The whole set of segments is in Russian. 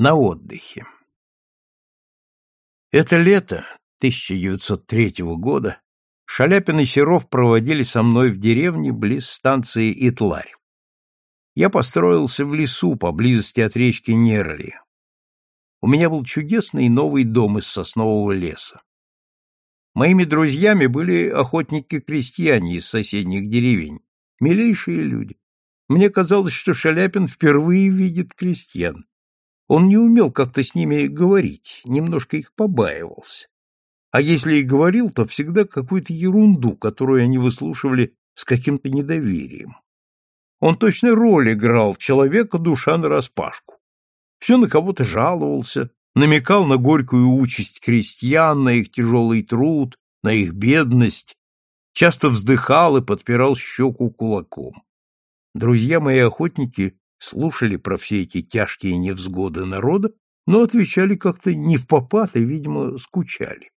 На отдыхе. Это лето 1903 года Шаляпин и Серов проводили со мной в деревне близ станции Итларь. Я построился в лесу поблизости от речки Нерли. У меня был чудесный новый дом из соснового леса. Моими друзьями были охотники-крестьяне из соседних деревень, милейшие люди. Мне казалось, что Шаляпин впервые видит крестьян. Он не умел как-то с ними говорить, немножко их побаивался. А если и говорил, то всегда какую-то ерунду, которую они выслушивали с каким-то недоверием. Он точно роль играл человека душа нараспашку. Все на кого-то жаловался, намекал на горькую участь крестьян, на их тяжелый труд, на их бедность, часто вздыхал и подпирал щеку кулаком. Друзья мои охотники слушали про все эти тяжкие невзгоды народа, но отвечали как-то не в попад и, видимо, скучали.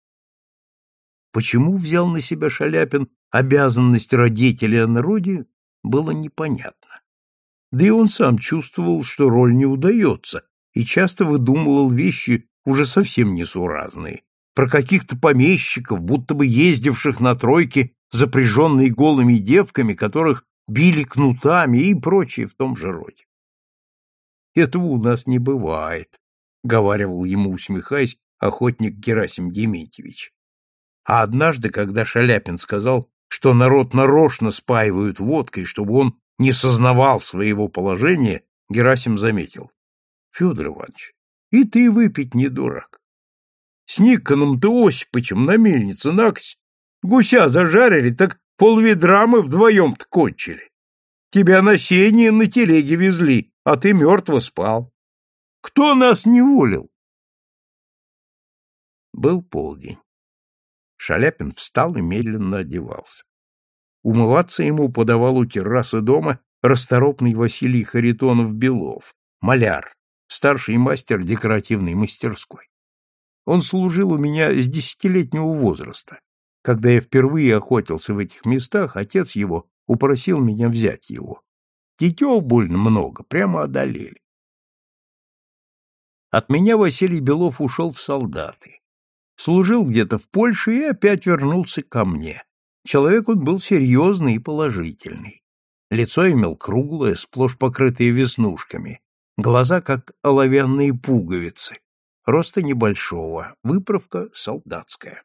Почему взял на себя Шаляпин обязанность родителя о народе, было непонятно. Да и он сам чувствовал, что роль не удается, и часто выдумывал вещи уже совсем несуразные, про каких-то помещиков, будто бы ездивших на тройке, запряженные голыми девками, которых били кнутами и прочее в том же роде. Этого у нас не бывает, — говаривал ему, усмехаясь, охотник Герасим Дементьевич. А однажды, когда Шаляпин сказал, что народ нарочно спаивают водкой, чтобы он не сознавал своего положения, Герасим заметил. — Федор Иванович, и ты выпить не дурак. С Никоном-то Осиповичем на мельнице накось гуся зажарили, так полведра мы вдвоем-то кончили. Тебя на сене на телеге везли, а ты мертво спал. Кто нас не волил? Был полдень. Шаляпин встал и медленно одевался. Умываться ему подавал у террасы дома расторопный Василий Харитонов-Белов, маляр, старший мастер декоративной мастерской. Он служил у меня с десятилетнего возраста. Когда я впервые охотился в этих местах, отец его упросил меня взять его. Детей больно много, прямо одолели. От меня Василий Белов ушел в солдаты. Служил где-то в Польше и опять вернулся ко мне. Человек он был серьезный и положительный. Лицо имел круглое, сплошь покрытое веснушками, глаза как оловянные пуговицы, роста небольшого, выправка солдатская.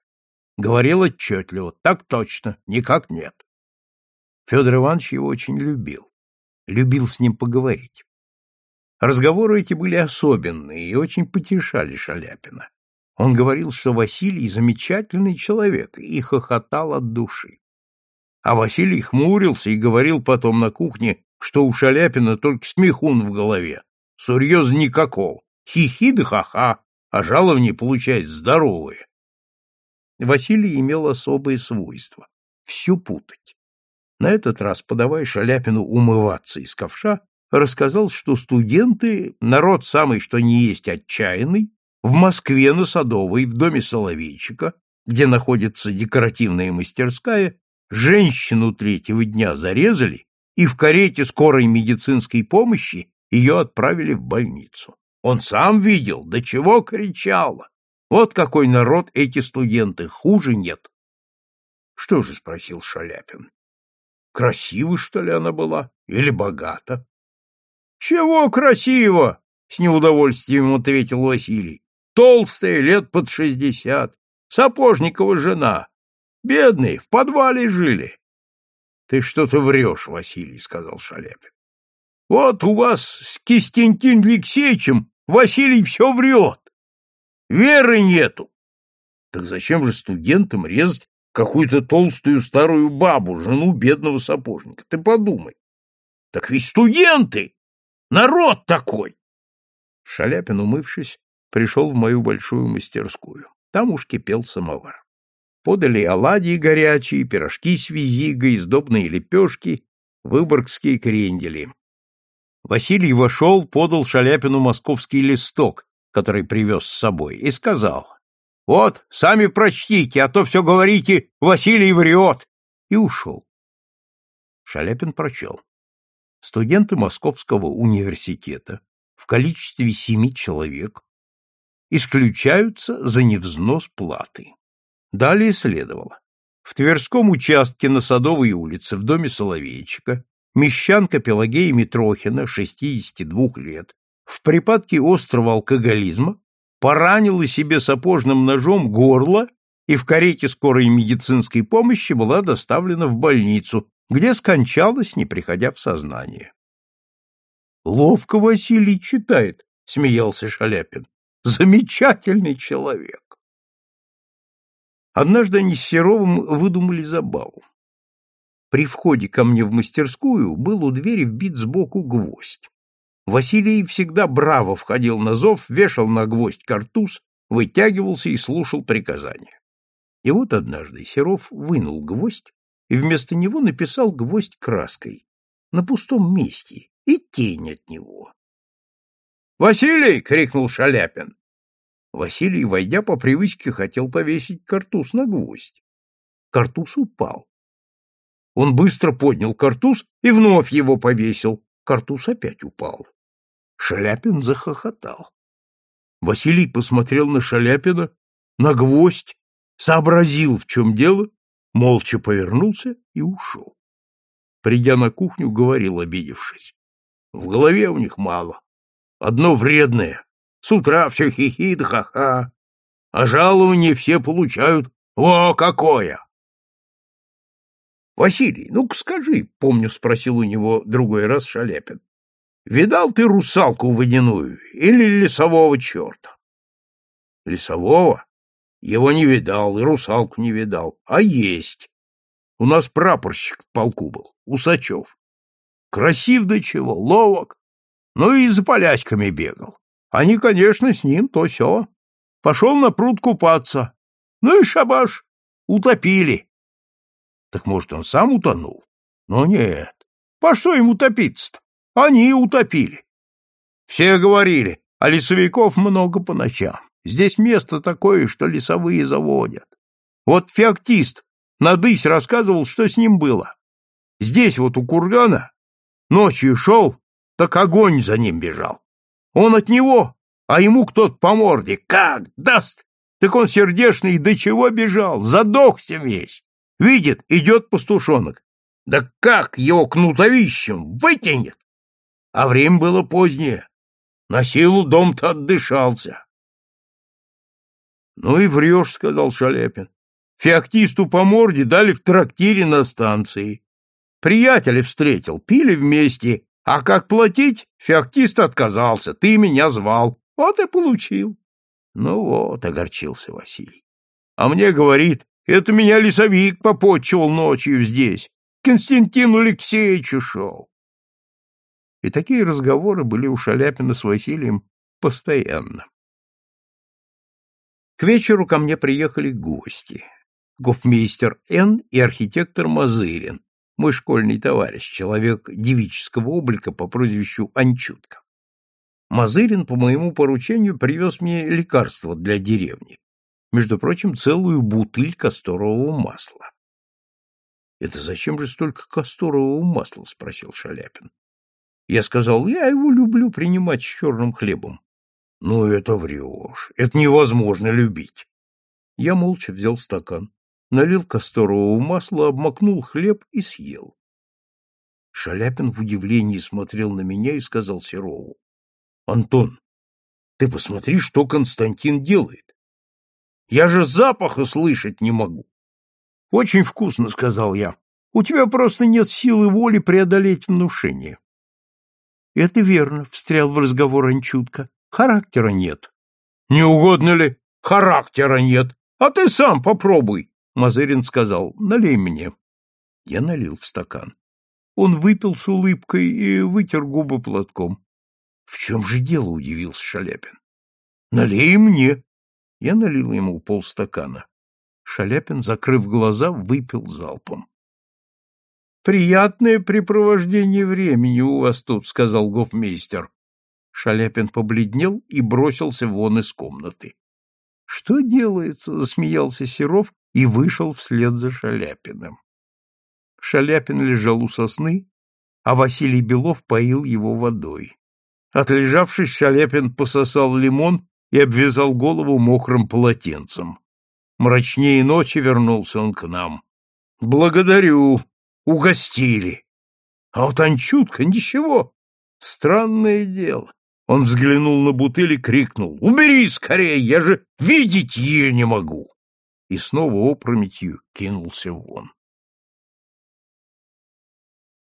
Говорил отчетливо, так точно, никак нет. Федор Иванович его очень любил любил с ним поговорить. Разговоры эти были особенные и очень потешали Шаляпина. Он говорил, что Василий замечательный человек, и хохотал от души. А Василий хмурился и говорил потом на кухне, что у Шаляпина только смехун в голове, сурьез никакого, хихи да ха-ха, а жаловни получает здоровые. Василий имел особые свойства — все путать. На этот раз, подавая Шаляпину умываться из ковша, рассказал, что студенты, народ самый что ни есть отчаянный, в Москве на Садовой, в доме Соловейчика, где находится декоративная мастерская, женщину третьего дня зарезали и в карете скорой медицинской помощи ее отправили в больницу. Он сам видел, до чего кричала. Вот какой народ эти студенты, хуже нет. — Что же, — спросил Шаляпин, Красива, что ли, она была? Или богата? — Чего красиво? — с неудовольствием ответил Василий. — Толстая, лет под шестьдесят. Сапожникова жена. Бедные, в подвале жили. — Ты что-то врешь, Василий, — сказал Шаляпин. — Вот у вас с Кистентин Алексеевичем Василий все врет. Веры нету. Так зачем же студентам резать какую-то толстую старую бабу, жену бедного сапожника. Ты подумай. Так ведь студенты! Народ такой! Шаляпин, умывшись, пришел в мою большую мастерскую. Там уж кипел самовар. Подали оладьи горячие, пирожки с визигой, сдобные лепешки, выборгские крендели. Василий вошел, подал Шаляпину московский листок, который привез с собой, и сказал, вот, сами прочтите, а то все говорите, Василий врет. И ушел. Шаляпин прочел. Студенты Московского университета в количестве семи человек исключаются за невзнос платы. Далее следовало. В Тверском участке на Садовой улице в доме Соловейчика мещанка Пелагея Митрохина, 62 лет, в припадке острого алкоголизма поранила себе сапожным ножом горло и в карете скорой медицинской помощи была доставлена в больницу, где скончалась, не приходя в сознание. Ловко Василий читает, смеялся Шаляпин. Замечательный человек. Однажды они с Серовым выдумали забаву. При входе ко мне в мастерскую был у двери вбит сбоку гвоздь. Василий всегда браво входил на зов, вешал на гвоздь картуз, вытягивался и слушал приказания. И вот однажды Серов вынул гвоздь и вместо него написал гвоздь краской на пустом месте и тень от него. «Василий!» — крикнул Шаляпин. Василий, войдя по привычке, хотел повесить картуз на гвоздь. Картуз упал. Он быстро поднял картуз и вновь его повесил. Картуз опять упал. Шаляпин захохотал. Василий посмотрел на Шаляпина, на гвоздь, сообразил, в чем дело, молча повернулся и ушел. Придя на кухню, говорил, обидевшись. В голове у них мало. Одно вредное. С утра все хихит, ха-ха. А жалование все получают. О, какое! Василий, ну-ка скажи, помню, спросил у него другой раз Шаляпин. Видал ты русалку водяную или лесового черта? Лесового? Его не видал, и русалку не видал. А есть. У нас прапорщик в полку был, Усачев. Красив до чего, ловок. Ну и за полячками бегал. Они, конечно, с ним то все. Пошел на пруд купаться. Ну и шабаш, утопили. Так может, он сам утонул? Но нет. По что ему топиться-то? Они утопили. Все говорили, а лесовиков много по ночам. Здесь место такое, что лесовые заводят. Вот феоктист Надысь рассказывал, что с ним было. Здесь вот у кургана ночью шел, так огонь за ним бежал. Он от него, а ему кто-то по морде. Как даст! Так он сердешный до чего бежал? Задохся весь. Видит, идет пастушонок. Да как его кнутовищем вытянет? А время было позднее. На силу дом-то отдышался. — Ну и врешь, — сказал Шаляпин. Феоктисту по морде дали в трактире на станции. Приятеля встретил, пили вместе, а как платить, феоктист отказался, ты меня звал. Вот и получил. Ну вот, огорчился Василий. А мне говорит, это меня лесовик попотчевал ночью здесь. Константину Алексеевичу шел. И такие разговоры были у Шаляпина с Василием постоянно. К вечеру ко мне приехали гости гофмейстер Н. и архитектор Мазырин, мой школьный товарищ, человек девического облика по прозвищу Анчутка. Мазырин по моему поручению привез мне лекарство для деревни, между прочим, целую бутыль касторового масла. — Это зачем же столько касторового масла? — спросил Шаляпин. Я сказал, я его люблю принимать с черным хлебом. — Ну, это врешь. Это невозможно любить. Я молча взял стакан налил касторового масла, обмакнул хлеб и съел. Шаляпин в удивлении смотрел на меня и сказал Серову. — Антон, ты посмотри, что Константин делает. Я же запаха слышать не могу. — Очень вкусно, — сказал я. — У тебя просто нет силы воли преодолеть внушение. — Это верно, — встрял в разговор Анчутка. — Характера нет. — Не угодно ли? Характера нет. А ты сам попробуй. Мазырин сказал, налей мне. Я налил в стакан. Он выпил с улыбкой и вытер губы платком. — В чем же дело? — удивился Шаляпин. — Налей мне. Я налил ему полстакана. Шаляпин, закрыв глаза, выпил залпом. — Приятное препровождение времени у вас тут, — сказал гофмейстер. Шаляпин побледнел и бросился вон из комнаты. — Что делается? — засмеялся Серов и вышел вслед за Шаляпиным. Шаляпин лежал у сосны, а Василий Белов поил его водой. Отлежавшись, Шаляпин пососал лимон и обвязал голову мокрым полотенцем. Мрачнее ночи вернулся он к нам. «Благодарю, угостили. А вот Анчутка ничего. Странное дело. Он взглянул на бутыль и крикнул. «Убери скорее, я же видеть ее не могу!» И снова опрометью кинулся вон.